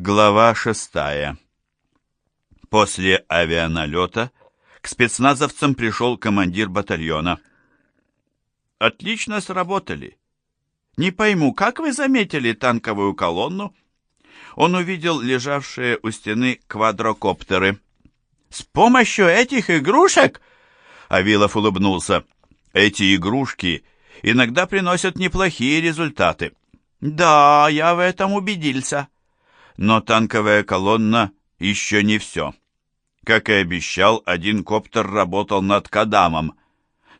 Глава шестая. После авианалета к спецназовцам пришел командир батальона. «Отлично сработали. Не пойму, как вы заметили танковую колонну?» Он увидел лежавшие у стены квадрокоптеры. «С помощью этих игрушек?» Авилов улыбнулся. «Эти игрушки иногда приносят неплохие результаты». «Да, я в этом убедился». Но танковая колонна еще не все. Как и обещал, один коптер работал над Кадамом.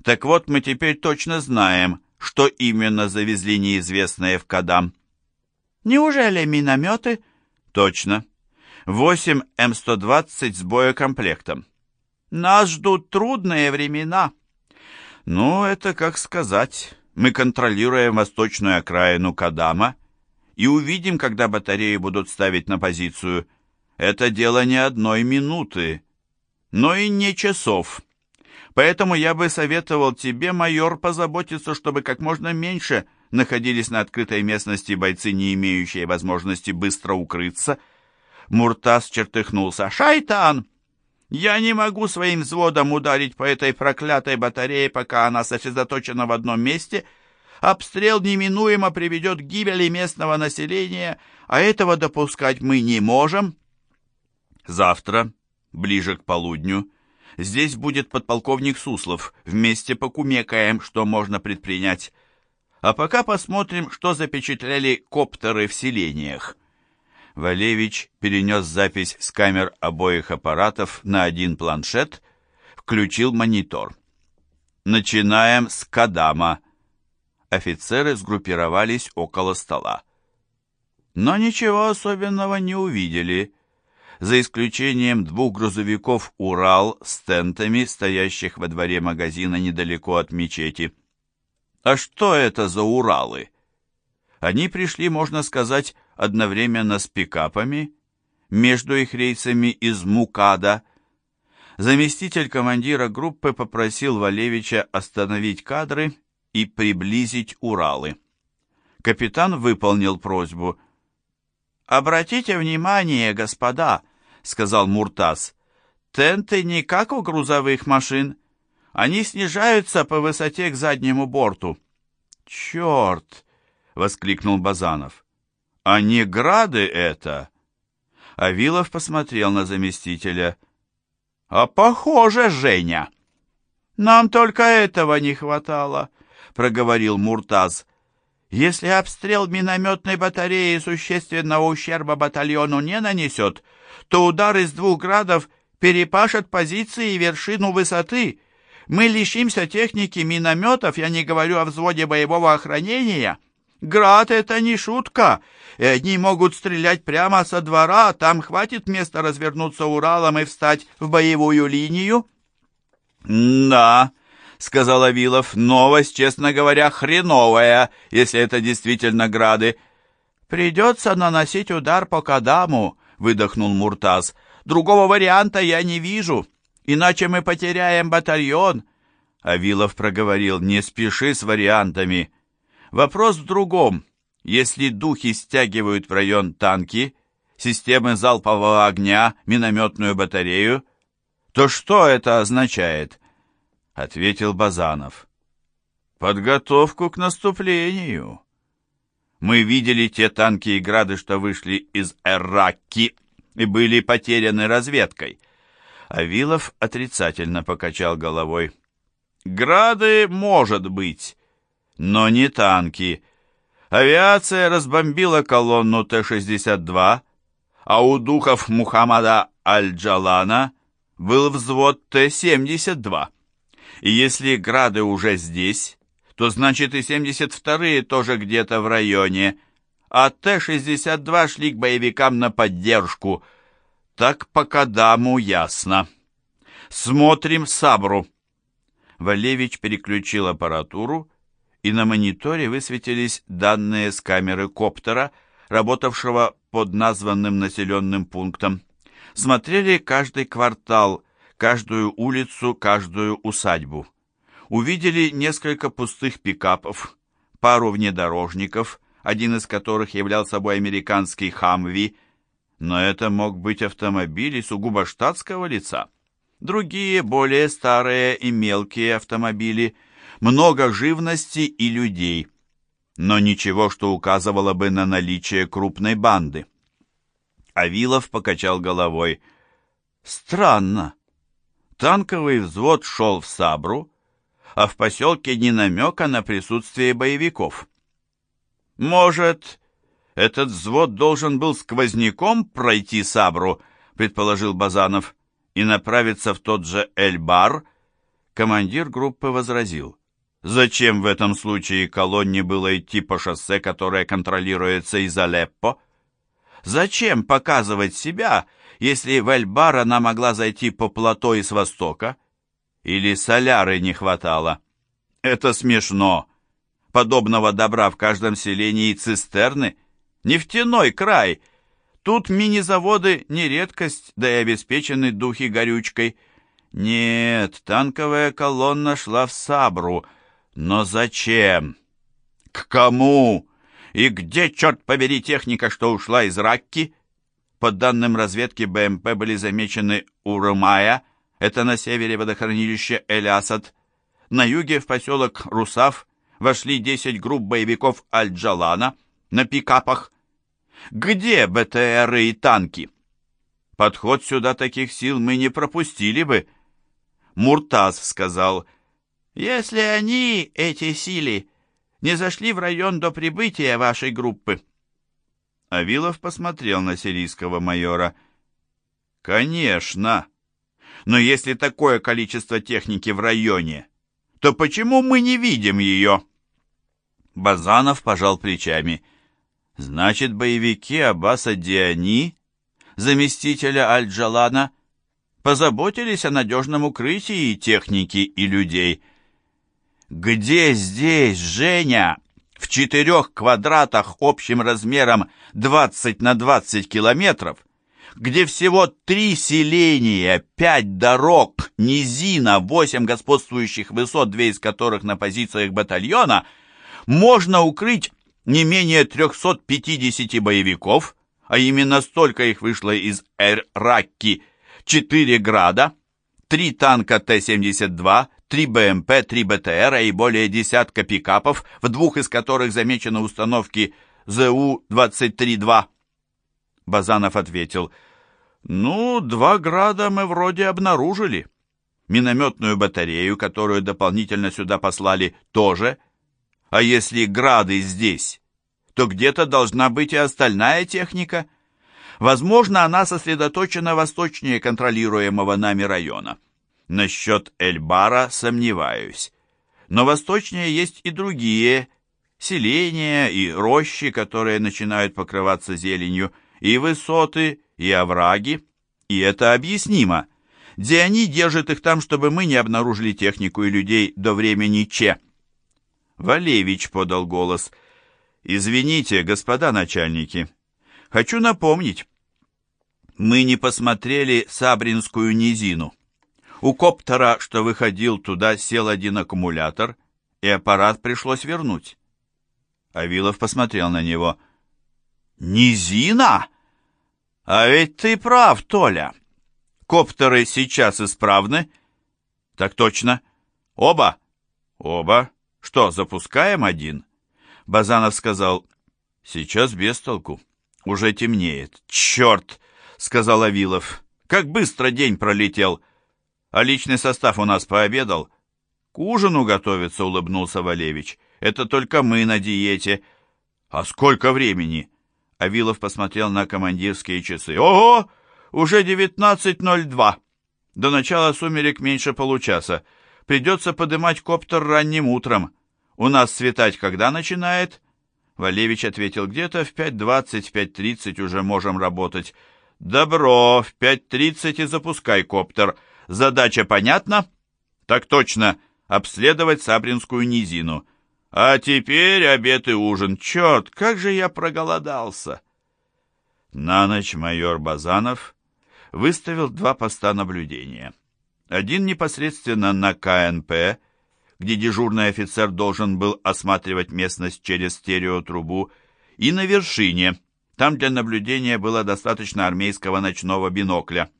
Так вот, мы теперь точно знаем, что именно завезли неизвестные в Кадам. Неужели минометы? Точно. Восемь М-120 с боекомплектом. Нас ждут трудные времена. Ну, это как сказать. Мы контролируем восточную окраину Кадама и увидим, когда батареи будут ставить на позицию. Это дело не одной минуты, но и не часов. Поэтому я бы советовал тебе, майор, позаботиться, чтобы как можно меньше находились на открытой местности бойцы, не имеющие возможности быстро укрыться. Муртаз чертыхнулся. «Шайтан! Я не могу своим взводом ударить по этой проклятой батарее, пока она сосредоточена в одном месте — Обстрел неминуемо приведет к гибели местного населения, а этого допускать мы не можем. Завтра, ближе к полудню, здесь будет подполковник Суслов. Вместе покумекаем, что можно предпринять. А пока посмотрим, что запечатляли коптеры в селениях. Валевич перенес запись с камер обоих аппаратов на один планшет, включил монитор. Начинаем с Кадама офицеры сгруппировались около стола. Но ничего особенного не увидели, за исключением двух грузовиков «Урал» с тентами, стоящих во дворе магазина недалеко от мечети. А что это за «Уралы»? Они пришли, можно сказать, одновременно с пикапами, между их рейсами из Мукада. Заместитель командира группы попросил Валевича остановить кадры и приблизить Уралы. Капитан выполнил просьбу. «Обратите внимание, господа», — сказал Муртаз, — «тенты не как у грузовых машин. Они снижаются по высоте к заднему борту». «Черт!» — воскликнул Базанов. «А не грады это?» Авилов посмотрел на заместителя. «А похоже, Женя!» «Нам только этого не хватало», проговорил Муртаз. «Если обстрел минометной батареи существенного ущерба батальону не нанесет, то удар из двух градов перепашет позиции и вершину высоты. Мы лишимся техники минометов, я не говорю о взводе боевого охранения. Град — это не шутка, и они могут стрелять прямо со двора, там хватит места развернуться Уралом и встать в боевую линию». «Да», — сказал Авилов. «Новость, честно говоря, хреновая, если это действительно грады». «Придется наносить удар по Кадаму», — выдохнул Муртаз. «Другого варианта я не вижу, иначе мы потеряем батальон». Авилов проговорил, «Не спеши с вариантами. Вопрос в другом. Если духи стягивают в район танки, системы залпового огня, минометную батарею, то что это означает?» Ответил Базанов. Подготовку к наступлению. Мы видели те танки и грады, что вышли из Эрраки и были потеряны разведкой. Авилов отрицательно покачал головой. Грады, может быть, но не танки. Авиация разбомбила колонну Т-62, а у духов Мухаммада Аль-Джалана был взвод Т-72. И если грады уже здесь, то значит и 72-е тоже где-то в районе, а Т-62 шли к боевикам на поддержку. Так по Кадаму ясно. Смотрим Сабру. Валевич переключил аппаратуру, и на мониторе высветились данные с камеры коптера, работавшего под названным населенным пунктом. Смотрели каждый квартал каждую улицу, каждую усадьбу. Увидели несколько пустых пикапов, пару внедорожников, один из которых являл собой американский «Хамви», Но это мог быть автомобиль сугубо штатского лица. Другие, более старые и мелкие автомобили, много живности и людей, но ничего, что указывало бы на наличие крупной банды. Авилов покачал головой. Странно. Танковый взвод шел в Сабру, а в поселке ни намека на присутствие боевиков. Может, этот взвод должен был сквозняком пройти Сабру, предположил Базанов, и направиться в тот же Эльбар? Командир группы возразил. Зачем в этом случае колонне было идти по шоссе, которое контролируется из Алеппо? Зачем показывать себя, если в Эльбар она могла зайти по плато и с востока? Или соляры не хватало? Это смешно. Подобного добра в каждом селении цистерны. Нефтяной край. Тут мини-заводы не редкость, да и обеспечены духи горючкой. Нет, танковая колонна шла в Сабру. Но зачем? К кому? И где, черт побери, техника, что ушла из Ракки? По данным разведки, БМП были замечены у Румая, это на севере водохранилища Эль-Асад. На юге в поселок Русав вошли 10 групп боевиков Аль-Джалана на пикапах. Где БТРы и танки? Подход сюда таких сил мы не пропустили бы. Муртаз сказал, если они, эти силы, не зашли в район до прибытия вашей группы. Авилов посмотрел на сирийского майора. «Конечно!» Но если такое количество техники в районе, то почему мы не видим ее?» Базанов пожал плечами. «Значит, боевики Аббаса Диани, заместителя Аль-Джалана, позаботились о надежном укрытии техники и людей». «Где здесь, Женя?» В четырех квадратах общим размером 20 на 20 километров где всего три селения, пять дорог, низина, восемь господствующих высот, две из которых на позициях батальона, можно укрыть не менее 350 боевиков, а именно столько их вышло из Эр-Ракки, 4 града, три танка Т-72, три БМП, три БТР и более десятка пикапов, в двух из которых замечены установки ЗУ-23-2. Базанов ответил – «Ну, два града мы вроде обнаружили. Минометную батарею, которую дополнительно сюда послали, тоже. А если грады здесь, то где-то должна быть и остальная техника. Возможно, она сосредоточена восточнее контролируемого нами района. Насчет Эльбара сомневаюсь. Но восточнее есть и другие селения и рощи, которые начинают покрываться зеленью, и высоты, и овраги, и это объяснимо. Диани держит их там, чтобы мы не обнаружили технику и людей до времени Че. Валевич подал голос. «Извините, господа начальники, хочу напомнить, мы не посмотрели Сабринскую низину. У коптера, что выходил туда, сел один аккумулятор, и аппарат пришлось вернуть». Авилов посмотрел на него. «Низина?» «А ведь ты прав, Толя. Коптеры сейчас исправны?» «Так точно. Оба?» «Оба. Что, запускаем один?» Базанов сказал, «Сейчас без толку. Уже темнеет». «Черт!» — сказал Авилов. «Как быстро день пролетел! А личный состав у нас пообедал?» «К ужину готовится», — улыбнулся Валевич. «Это только мы на диете». «А сколько времени?» Авилов посмотрел на командирские часы. «Ого! Уже 19.02. До начала сумерек меньше получаса. Придется подымать коптер ранним утром. У нас светать когда начинает?» Валевич ответил, «Где-то в 5.20, 5.30 уже можем работать». «Добро, в 5.30 и запускай коптер. Задача понятна?» «Так точно. Обследовать Сабринскую низину». А теперь обед и ужин. Черт, как же я проголодался!» На ночь майор Базанов выставил два поста наблюдения. Один непосредственно на КНП, где дежурный офицер должен был осматривать местность через стереотрубу, и на вершине, Там для наблюдения было достаточно армейского ночного бинокля.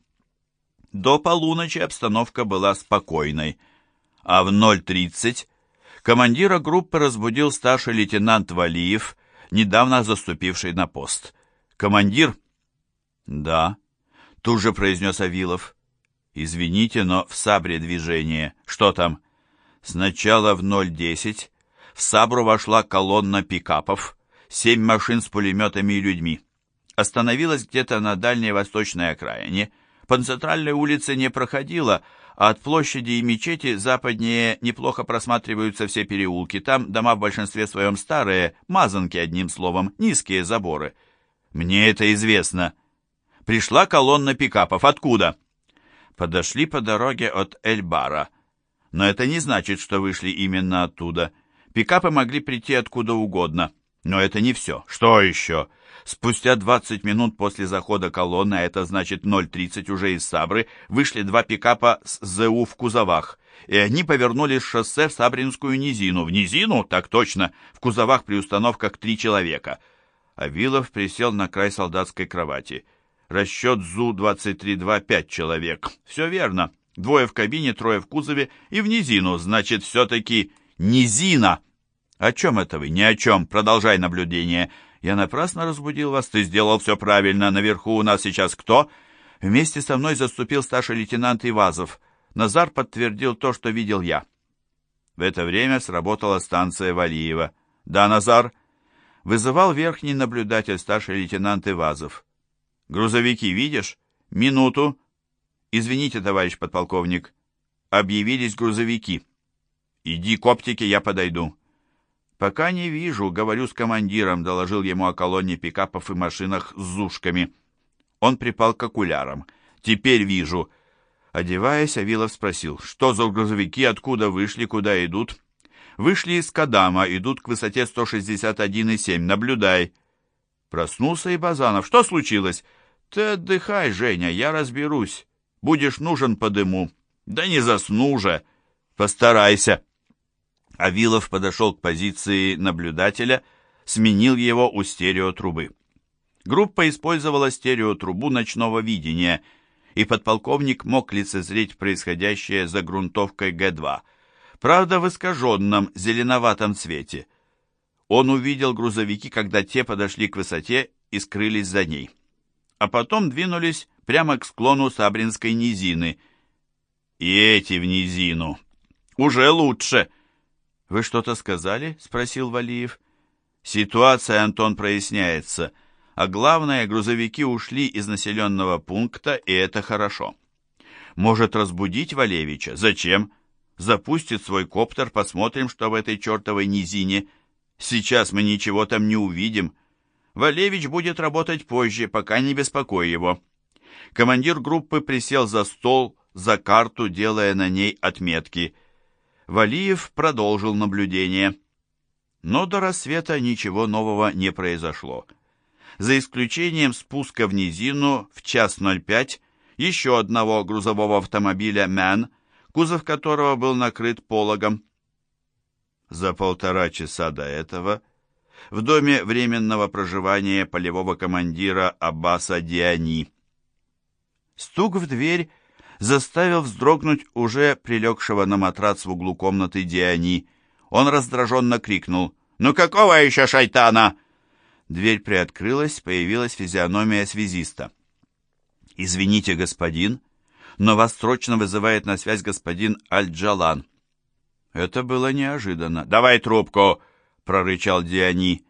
До полуночи обстановка была спокойной, а в 0.30 командира группы разбудил старший лейтенант Валиев, недавно заступивший на пост. «Командир?» «Да», — тут же произнес Авилов. «Извините, но в Сабре движение. Что там?» «Сначала в 0.10 в Сабру вошла колонна пикапов, семь машин с пулеметами и людьми. Остановилась где-то на дальней восточной окраине, по центральной улице не проходила, а от площади и мечети западнее неплохо просматриваются все переулки. Там дома в большинстве своем старые, мазанки одним словом, низкие заборы. Мне это известно. Пришла колонна пикапов. Откуда? Подошли по дороге от Эльбара. Но это не значит, что вышли именно оттуда. Пикапы могли прийти откуда угодно. Но это не все. Что еще? Спустя 20 минут после захода колонны, а это значит 0.30 уже из Сабры, вышли два пикапа с ЗУ в кузовах. И они повернули с шоссе в Сабринскую низину. В низину? Так точно. В кузовах при установках три человека. Авилов присел на край солдатской кровати. Расчет ЗУ-23-2 пять человек. Все верно. Двое в кабине, трое в кузове и в низину. Значит, все-таки низина. О чем это вы? Ни о чем. Продолжай наблюдение. Я напрасно разбудил вас. Ты сделал все правильно. Наверху у нас сейчас кто? Вместе со мной заступил старший лейтенант Ивазов. Назар подтвердил то, что видел я. В это время сработала станция Валиева. Да, Назар? Вызывал верхний наблюдатель старший лейтенант Ивазов. Грузовики видишь? Минуту. Извините, товарищ подполковник. Объявились грузовики. Иди к оптике, я подойду. «Пока не вижу», — говорю с командиром, доложил ему о колонне пикапов и машинах с зушками. Он припал к окулярам. «Теперь вижу». Одеваясь, Авилов спросил, «Что за грузовики, откуда вышли, куда идут?» «Вышли из Кадама, идут к высоте 161,7. Наблюдай». Проснулся и Базанов. «Что случилось?» «Ты отдыхай, Женя, я разберусь. Будешь нужен по дыму». «Да не засну же. Постарайся». Авилов подошел к позиции наблюдателя, сменил его у стереотрубы. Группа использовала стереотрубу ночного видения, и подполковник мог лицезреть происходящее за грунтовкой Г-2, правда в искаженном зеленоватом цвете. Он увидел грузовики, когда те подошли к высоте и скрылись за ней. А потом двинулись прямо к склону Сабринской низины. И эти в низину. Уже лучше. «Вы что-то сказали?» — спросил Валиев. «Ситуация, Антон, проясняется. А главное, грузовики ушли из населенного пункта, и это хорошо. Может разбудить Валевича? Зачем? Запустит свой коптер, посмотрим, что в этой чертовой низине. Сейчас мы ничего там не увидим. Валевич будет работать позже, пока не беспокой его». Командир группы присел за стол, за карту, делая на ней отметки — Валиев продолжил наблюдение. Но до рассвета ничего нового не произошло. За исключением спуска в низину в час 05 еще одного грузового автомобиля «Мэн», кузов которого был накрыт пологом. За полтора часа до этого в доме временного проживания полевого командира Аббаса Диани. Стук в дверь заставил вздрогнуть уже прилегшего на матрац в углу комнаты Диани. Он раздраженно крикнул «Ну какого еще шайтана?» Дверь приоткрылась, появилась физиономия связиста. «Извините, господин, но вас срочно вызывает на связь господин Аль-Джалан». Это было неожиданно. «Давай трубку!» — прорычал Диани.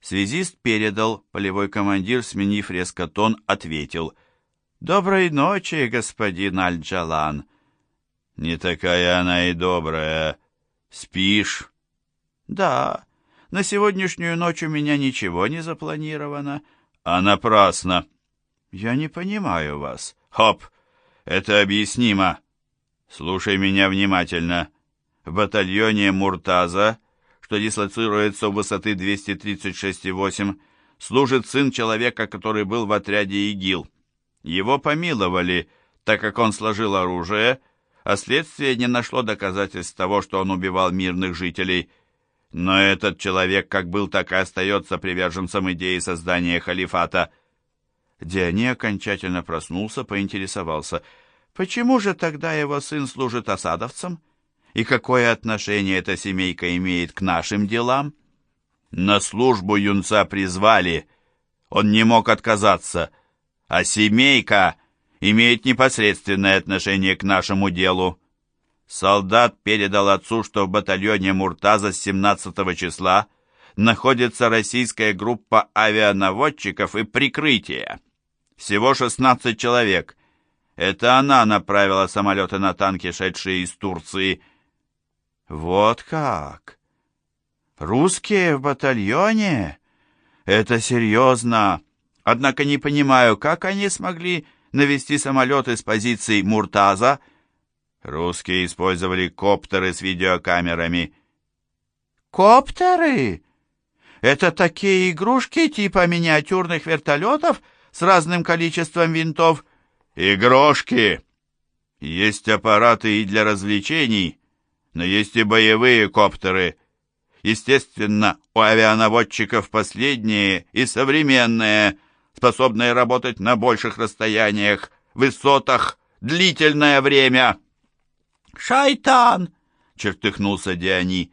Связист передал, полевой командир, сменив резко тон, ответил. «Доброй ночи, господин Аль-Джалан». «Не такая она и добрая. Спишь?» «Да, на сегодняшнюю ночь у меня ничего не запланировано». «А напрасно». «Я не понимаю вас». «Хоп, это объяснимо. Слушай меня внимательно. В батальоне Муртаза, что дислоцируется у высоты 236,8, служит сын человека, который был в отряде ИГИЛ. Его помиловали, так как он сложил оружие, а следствие не нашло доказательств того, что он убивал мирных жителей. Но этот человек как был, так и остается приверженцем идеи создания халифата. Диони окончательно проснулся, поинтересовался, почему же тогда его сын служит осадовцем? И какое отношение эта семейка имеет к нашим делам? На службу юнца призвали. Он не мог отказаться. А семейка имеет непосредственное отношение к нашему делу. Солдат передал отцу, что в батальоне Муртаза с 17 числа находится российская группа авианаводчиков и прикрытия. Всего 16 человек. Это она направила самолеты на танки, шедшие из Турции. Вот как! Русские в батальоне? Это серьезно. Однако не понимаю, как они смогли навести самолеты с позиций Муртаза, Русские использовали коптеры с видеокамерами. Коптеры? Это такие игрушки типа миниатюрных вертолетов с разным количеством винтов? Игрушки! Есть аппараты и для развлечений, но есть и боевые коптеры. Естественно, у авианаводчиков последние и современные, способные работать на больших расстояниях, высотах, длительное время. «Шайтан!» — чертыхнулся Диани.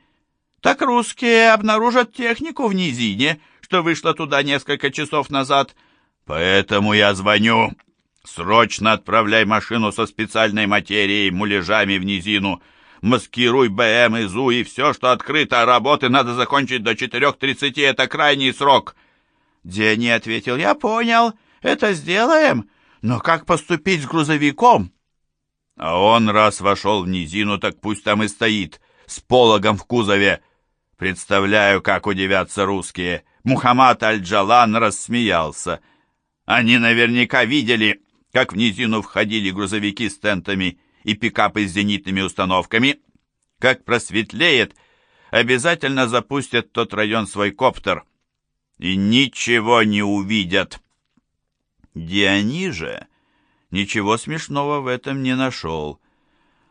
«Так русские обнаружат технику в низине, что вышло туда несколько часов назад. Поэтому я звоню. Срочно отправляй машину со специальной материей, муляжами в низину. Маскируй БМ и ЗУ, и все, что открыто. Работы надо закончить до 4.30, это крайний срок». Диани ответил, «Я понял, это сделаем. Но как поступить с грузовиком?» А он раз вошел в низину, так пусть там и стоит, с пологом в кузове. Представляю, как удивятся русские. Мухаммад Аль-Джалан рассмеялся. Они наверняка видели, как в низину входили грузовики с тентами и пикапы с зенитными установками. Как просветлеет, обязательно запустят тот район свой коптер. И ничего не увидят. Диониже ничего смешного в этом не нашел.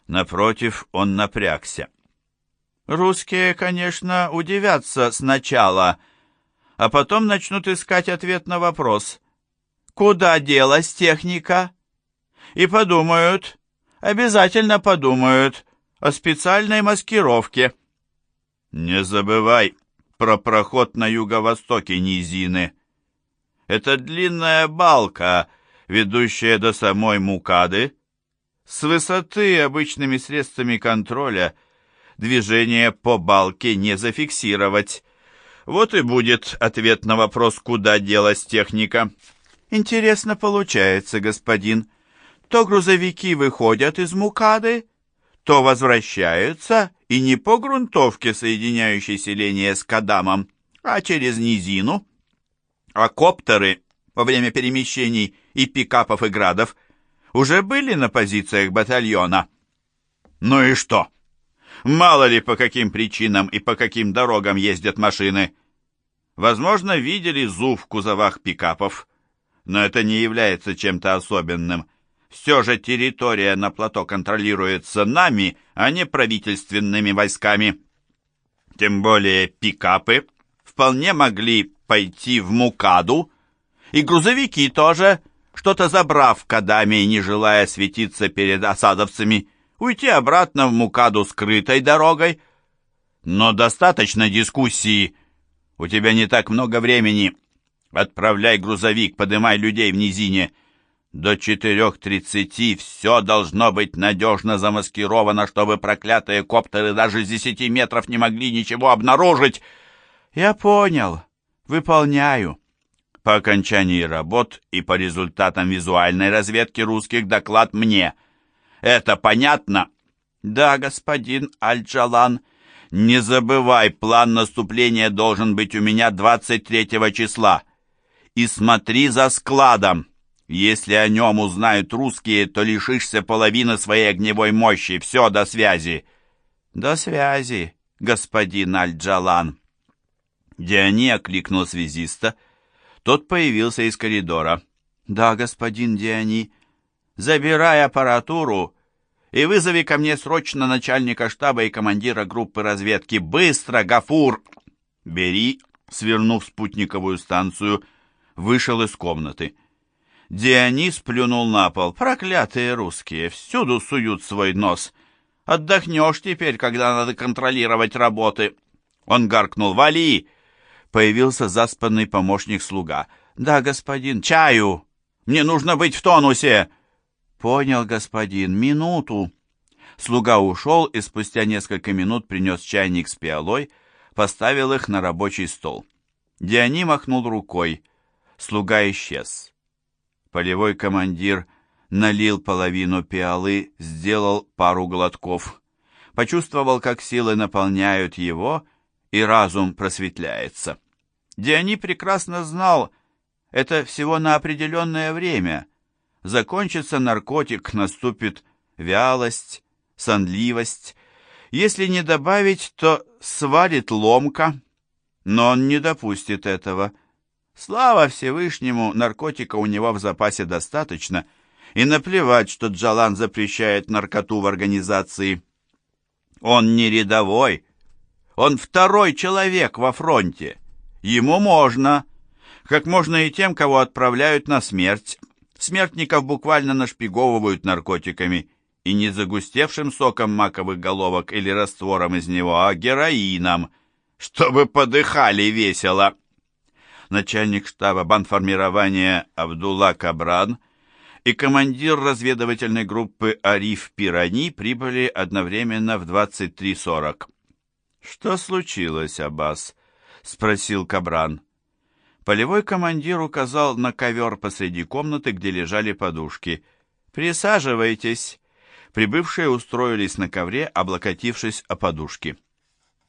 Напротив, он напрягся. Русские, конечно, удивятся сначала, а потом начнут искать ответ на вопрос, куда делась техника? И подумают, обязательно подумают о специальной маскировке. Не забывай про проход на юго-востоке низины. Это длинная балка, ведущая до самой Мукады, с высоты обычными средствами контроля движение по балке не зафиксировать. Вот и будет ответ на вопрос, куда делась техника. Интересно получается, господин. То грузовики выходят из Мукады, то возвращаются, и не по грунтовке, соединяющей селение с Кадамом, а через низину. А коптеры во время перемещений и пикапов и градов уже были на позициях батальона. Ну и что? Мало ли по каким причинам и по каким дорогам ездят машины. Возможно, видели ЗУ в кузовах пикапов, но это не является чем-то особенным. Все же территория на плато контролируется нами, а не правительственными войсками. Тем более пикапы вполне могли пойти в Мукаду, и грузовики тоже, что-то забрав Кадами и не желая светиться перед осадовцами, уйти обратно в Мукаду скрытой дорогой. Но достаточно дискуссии. У тебя не так много времени. Отправляй грузовик, подымай людей в низине. До четырех тридцати все должно быть надежно замаскировано, чтобы проклятые коптеры даже с десяти метров не могли ничего обнаружить. Я понял. Выполняю. По окончании работ и по результатам визуальной разведки русских доклад мне. Это понятно? Да, господин Аль-Джалан. Не забывай, план наступления должен быть у меня 23 числа. И смотри за складом. Если о нем узнают русские, то лишишься половины своей огневой мощи. Все, до связи. До связи, господин Аль-Джалан. Диани окликнул связиста — тот появился из коридора. «Да, господин Диани, забирай аппаратуру и вызови ко мне срочно начальника штаба и командира группы разведки. Быстро, Гафур!» Бери, свернув спутниковую станцию, вышел из комнаты. Дионис плюнул на пол. «Проклятые русские! Всюду суют свой нос! Отдохнешь теперь, когда надо контролировать работы!» Он гаркнул. «Вали!» Появился заспанный помощник-слуга. «Да, господин, чаю! Мне нужно быть в тонусе!» «Понял, господин, минуту!» Слуга ушел и спустя несколько минут принес чайник с пиалой, поставил их на рабочий стол. Диони махнул рукой. Слуга исчез. Полевой командир налил половину пиалы, сделал пару глотков. Почувствовал, как силы наполняют его, и разум просветляется. Диони прекрасно знал, это всего на определенное время. Закончится наркотик, наступит вялость, сонливость. Если не добавить, то свалит ломка, но он не допустит этого. Слава Всевышнему, наркотика у него в запасе достаточно, и наплевать, что Джалан запрещает наркоту в организации. Он не рядовой, он второй человек во фронте. Ему можно, как можно и тем, кого отправляют на смерть. Смертников буквально нашпиговывают наркотиками, и не загустевшим соком маковых головок или раствором из него, а героином, чтобы подыхали весело начальник штаба банформирования Абдулла Кабран и командир разведывательной группы Ариф Пирани прибыли одновременно в 23.40. «Что случилось, Аббас?» — спросил Кабран. Полевой командир указал на ковер посреди комнаты, где лежали подушки. «Присаживайтесь». Прибывшие устроились на ковре, облокотившись о подушки.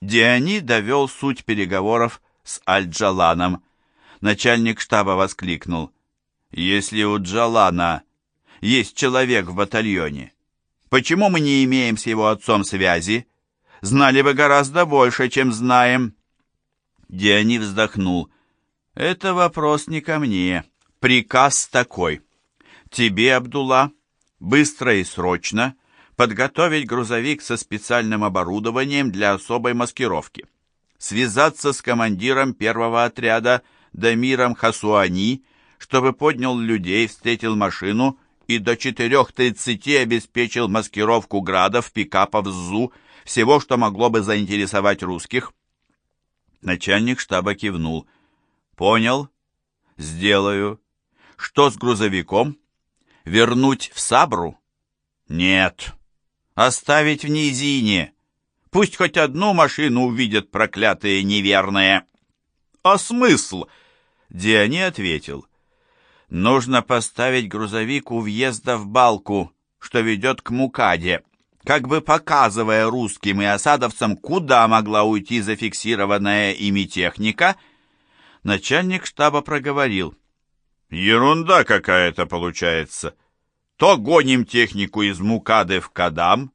Диани довел суть переговоров с Аль-Джаланом начальник штаба воскликнул. «Если у Джалана есть человек в батальоне, почему мы не имеем с его отцом связи? Знали бы гораздо больше, чем знаем». Диани вздохнул. «Это вопрос не ко мне. Приказ такой. Тебе, Абдулла, быстро и срочно подготовить грузовик со специальным оборудованием для особой маскировки. Связаться с командиром первого отряда – Дамиром Хасуани, чтобы поднял людей, встретил машину и до 4.30 обеспечил маскировку градов, пикапов, ЗУ, всего, что могло бы заинтересовать русских. Начальник штаба кивнул. «Понял. Сделаю. Что с грузовиком? Вернуть в Сабру?» «Нет. Оставить в низине. Пусть хоть одну машину увидят проклятые неверные». «А смысл?» Диани ответил. «Нужно поставить грузовик у въезда в балку, что ведет к Мукаде, как бы показывая русским и осадовцам, куда могла уйти зафиксированная ими техника». Начальник штаба проговорил. «Ерунда какая-то получается. То гоним технику из Мукады в Кадам,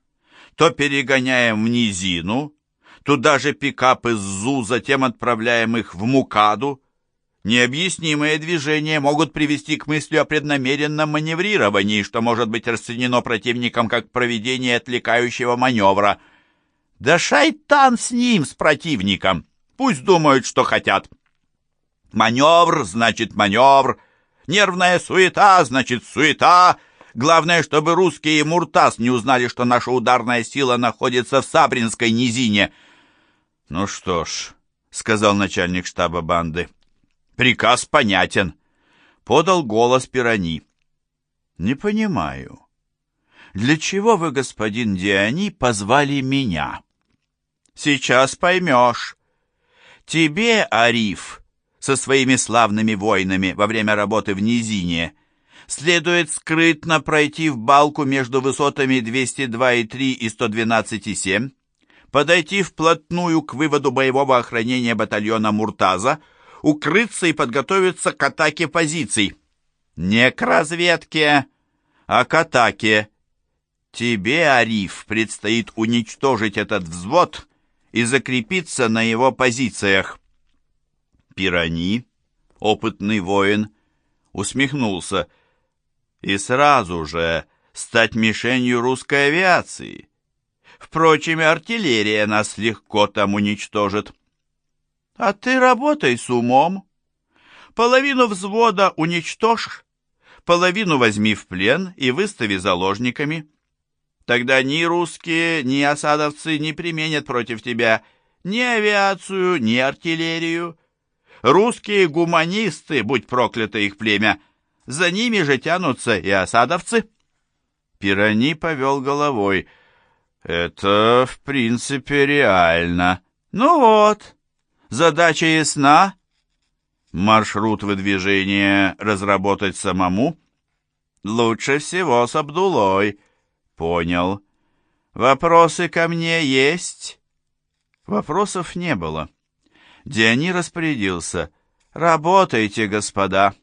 то перегоняем в низину, туда же пикапы с ЗУ, затем отправляем их в Мукаду, Необъяснимые движения могут привести к мысли о преднамеренном маневрировании, что может быть расценено противником как проведение отвлекающего маневра. Да шайтан с ним, с противником! Пусть думают, что хотят. Маневр значит маневр, нервная суета значит суета. Главное, чтобы русские и Муртаз не узнали, что наша ударная сила находится в Сабринской низине. «Ну что ж», — сказал начальник штаба банды, — Приказ понятен. Подал голос Пирани. Не понимаю. Для чего вы, господин Диани, позвали меня? Сейчас поймешь. Тебе, Ариф, со своими славными воинами во время работы в низине, следует скрытно пройти в балку между высотами 202,3 и 112,7, подойти вплотную к выводу боевого охранения батальона Муртаза, укрыться и подготовиться к атаке позиций. Не к разведке, а к атаке. Тебе, Ариф, предстоит уничтожить этот взвод и закрепиться на его позициях. Пирани, опытный воин, усмехнулся и сразу же стать мишенью русской авиации. Впрочем, артиллерия нас легко там уничтожит. А ты работай с умом. Половину взвода уничтожь, половину возьми в плен и выстави заложниками. Тогда ни русские, ни осадовцы не применят против тебя ни авиацию, ни артиллерию. Русские гуманисты, будь проклято их племя, за ними же тянутся и осадовцы. Пирани повел головой. Это, в принципе, реально. Ну вот, задача ясна. Маршрут выдвижения разработать самому? Лучше всего с Абдулой. Понял. Вопросы ко мне есть? Вопросов не было. Диани распорядился. «Работайте, господа!»